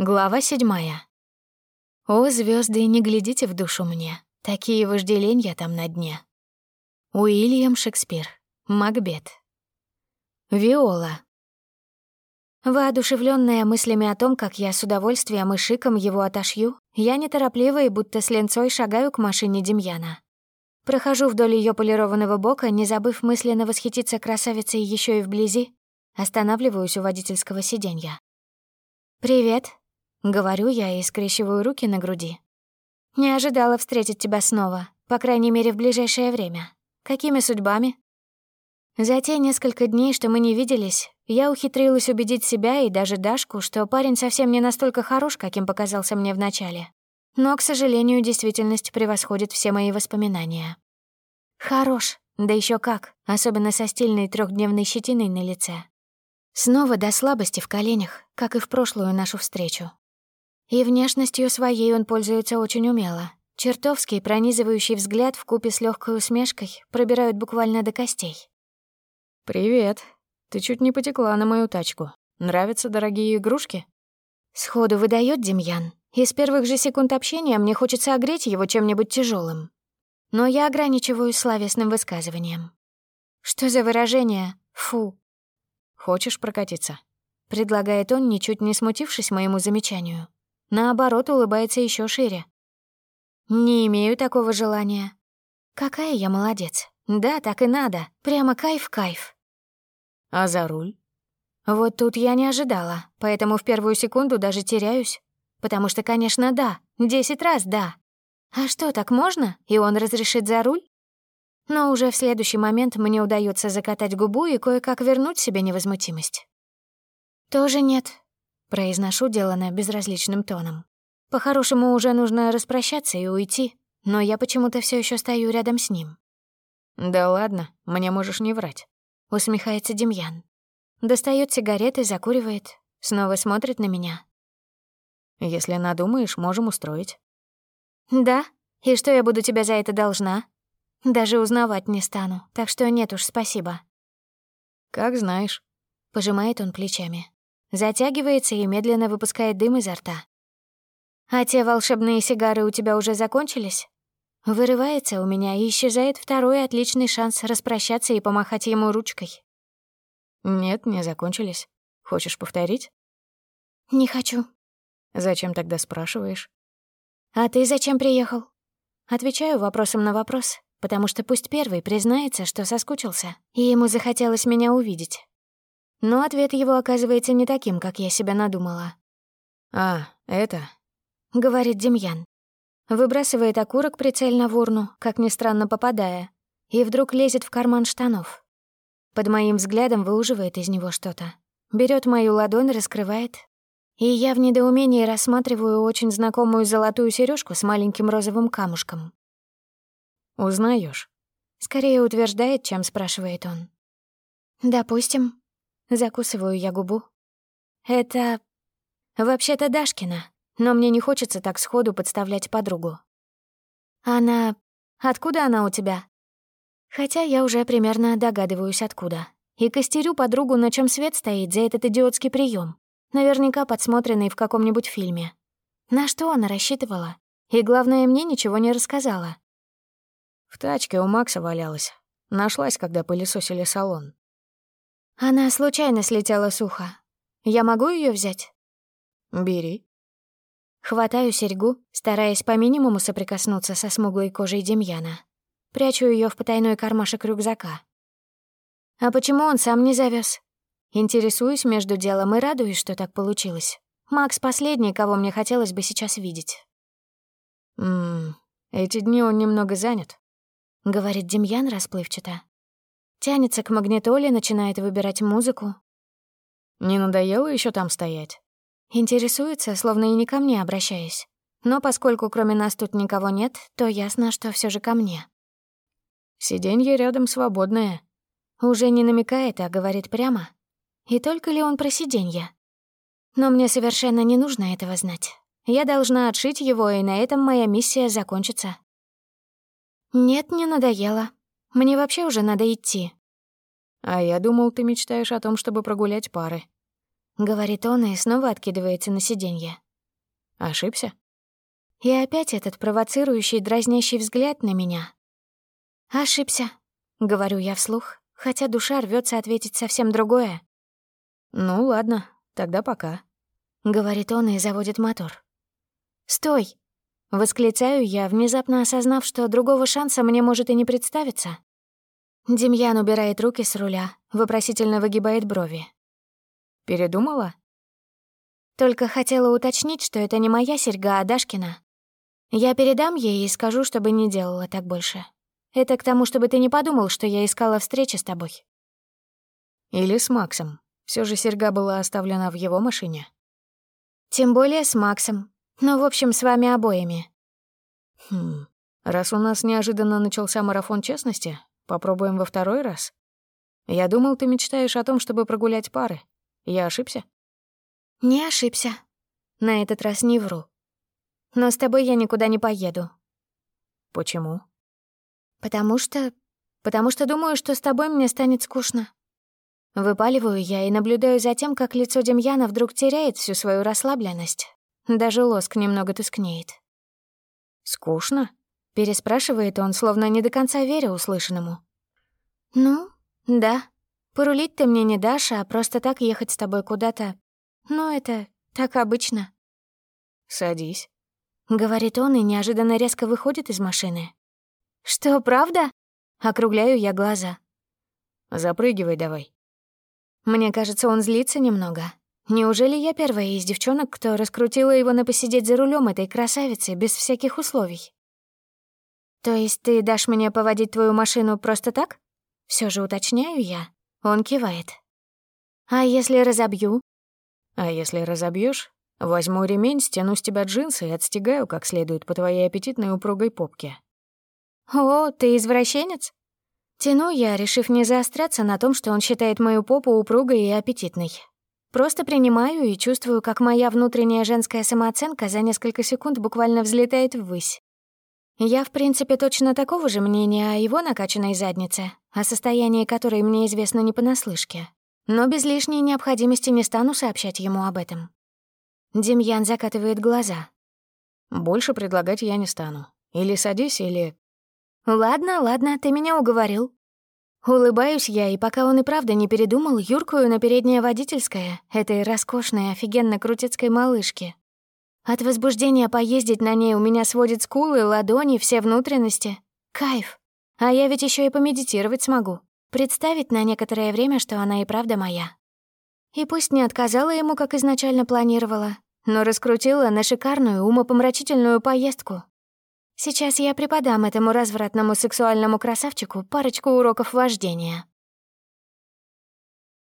Глава седьмая. О, звезды, не глядите в душу мне, такие вожделенья там на дне. Уильям Шекспир. Макбет. Виола. Воодушевленная мыслями о том, как я с удовольствием и шиком его отошью, я неторопливо и будто с ленцой шагаю к машине Демьяна. Прохожу вдоль ее полированного бока, не забыв мысленно восхититься красавицей еще и вблизи, останавливаюсь у водительского сиденья. «Привет», — говорю я и скрещиваю руки на груди. «Не ожидала встретить тебя снова, по крайней мере, в ближайшее время. Какими судьбами?» За те несколько дней, что мы не виделись, я ухитрилась убедить себя и даже Дашку, что парень совсем не настолько хорош, каким показался мне вначале. Но, к сожалению, действительность превосходит все мои воспоминания. Хорош, да еще как, особенно со стильной трехдневной щетиной на лице. Снова до слабости в коленях, как и в прошлую нашу встречу. И внешностью своей он пользуется очень умело. Чертовский пронизывающий взгляд в купе с легкой усмешкой пробирают буквально до костей. «Привет. Ты чуть не потекла на мою тачку. Нравятся дорогие игрушки?» Сходу выдает Демьян. И с первых же секунд общения мне хочется огреть его чем-нибудь тяжелым. Но я ограничиваюсь словесным высказыванием. Что за выражение «фу»? «Хочешь прокатиться?» — предлагает он, ничуть не смутившись моему замечанию. Наоборот, улыбается еще шире. «Не имею такого желания. Какая я молодец. Да, так и надо. Прямо кайф-кайф. А за руль? Вот тут я не ожидала, поэтому в первую секунду даже теряюсь. Потому что, конечно, да, десять раз да. А что, так можно? И он разрешит за руль? Но уже в следующий момент мне удается закатать губу и кое-как вернуть себе невозмутимость. «Тоже нет», — произношу делано безразличным тоном. «По-хорошему уже нужно распрощаться и уйти, но я почему-то все еще стою рядом с ним». «Да ладно, мне можешь не врать. — усмехается Демьян. Достает сигареты, закуривает, снова смотрит на меня. «Если надумаешь, можем устроить». «Да? И что я буду тебя за это должна? Даже узнавать не стану, так что нет уж, спасибо». «Как знаешь», — пожимает он плечами. Затягивается и медленно выпускает дым изо рта. «А те волшебные сигары у тебя уже закончились?» Вырывается у меня и исчезает второй отличный шанс распрощаться и помахать ему ручкой. Нет, не закончились. Хочешь повторить? Не хочу. Зачем тогда спрашиваешь? А ты зачем приехал? Отвечаю вопросом на вопрос, потому что пусть первый признается, что соскучился, и ему захотелось меня увидеть. Но ответ его оказывается не таким, как я себя надумала. «А, это...» — говорит Демьян. Выбрасывает окурок прицельно в урну, как ни странно попадая, и вдруг лезет в карман штанов. Под моим взглядом выуживает из него что-то. Берет мою ладонь, раскрывает. И я в недоумении рассматриваю очень знакомую золотую сережку с маленьким розовым камушком. Узнаешь? Скорее утверждает, чем спрашивает он. «Допустим». Закусываю я губу. «Это... вообще-то Дашкина, но мне не хочется так сходу подставлять подругу. Она... Откуда она у тебя? Хотя я уже примерно догадываюсь, откуда. И костерю подругу, на чем свет стоит за этот идиотский прием, наверняка подсмотренный в каком-нибудь фильме. На что она рассчитывала? И главное, мне ничего не рассказала. В тачке у Макса валялась. Нашлась, когда пылесосили салон. Она случайно слетела сухо. Я могу ее взять? Бери. Хватаю серьгу, стараясь по минимуму соприкоснуться со смуглой кожей Демьяна. Прячу ее в потайной кармашек рюкзака. А почему он сам не завез? Интересуюсь между делом и радуюсь, что так получилось. Макс — последний, кого мне хотелось бы сейчас видеть. «Ммм, эти дни он немного занят», — говорит Демьян расплывчато. Тянется к магнитоле, начинает выбирать музыку. «Не надоело еще там стоять?» Интересуется, словно и не ко мне обращаясь. Но поскольку кроме нас тут никого нет, то ясно, что все же ко мне. Сиденье рядом свободное. Уже не намекает, а говорит прямо. И только ли он про сиденье? Но мне совершенно не нужно этого знать. Я должна отшить его, и на этом моя миссия закончится. Нет, не надоело. Мне вообще уже надо идти. А я думал, ты мечтаешь о том, чтобы прогулять пары. — говорит он и снова откидывается на сиденье. Ошибся? И опять этот провоцирующий, дразнящий взгляд на меня. «Ошибся», — говорю я вслух, хотя душа рвется ответить совсем другое. «Ну ладно, тогда пока», — говорит он и заводит мотор. «Стой!» — восклицаю я, внезапно осознав, что другого шанса мне может и не представиться. Демьян убирает руки с руля, вопросительно выгибает брови. «Передумала?» Только хотела уточнить, что это не моя серьга, а Дашкина. Я передам ей и скажу, чтобы не делала так больше. Это к тому, чтобы ты не подумал, что я искала встречи с тобой. Или с Максом. Все же серьга была оставлена в его машине. Тем более с Максом. Ну, в общем, с вами обоими. Хм. Раз у нас неожиданно начался марафон честности, попробуем во второй раз. Я думал, ты мечтаешь о том, чтобы прогулять пары. Я ошибся? Не ошибся. На этот раз не вру. Но с тобой я никуда не поеду. Почему? Потому что... Потому что думаю, что с тобой мне станет скучно. Выпаливаю я и наблюдаю за тем, как лицо Демьяна вдруг теряет всю свою расслабленность. Даже лоск немного тускнеет. «Скучно?» — переспрашивает он, словно не до конца веря услышанному. «Ну, да. Порулить ты мне не дашь, а просто так ехать с тобой куда-то но это так обычно. «Садись», — говорит он и неожиданно резко выходит из машины. «Что, правда?» — округляю я глаза. «Запрыгивай давай». Мне кажется, он злится немного. Неужели я первая из девчонок, кто раскрутила его на посидеть за рулем этой красавицы без всяких условий? То есть ты дашь мне поводить твою машину просто так? Все же уточняю я. Он кивает. А если разобью? А если разобьешь, возьму ремень, стяну с тебя джинсы и отстегаю как следует по твоей аппетитной упругой попке. О, ты извращенец? Тяну я, решив не заостряться на том, что он считает мою попу упругой и аппетитной. Просто принимаю и чувствую, как моя внутренняя женская самооценка за несколько секунд буквально взлетает ввысь. Я, в принципе, точно такого же мнения о его накачанной заднице, о состоянии которой мне известно не понаслышке но без лишней необходимости не стану сообщать ему об этом. Демьян закатывает глаза. «Больше предлагать я не стану. Или садись, или...» «Ладно, ладно, ты меня уговорил». Улыбаюсь я, и пока он и правда не передумал, юркую на переднее водительское этой роскошной, офигенно крутецкой малышки. От возбуждения поездить на ней у меня сводит скулы, ладони, все внутренности. Кайф. А я ведь еще и помедитировать смогу. Представить на некоторое время, что она и правда моя. И пусть не отказала ему, как изначально планировала, но раскрутила на шикарную, умопомрачительную поездку. Сейчас я преподам этому развратному сексуальному красавчику парочку уроков вождения.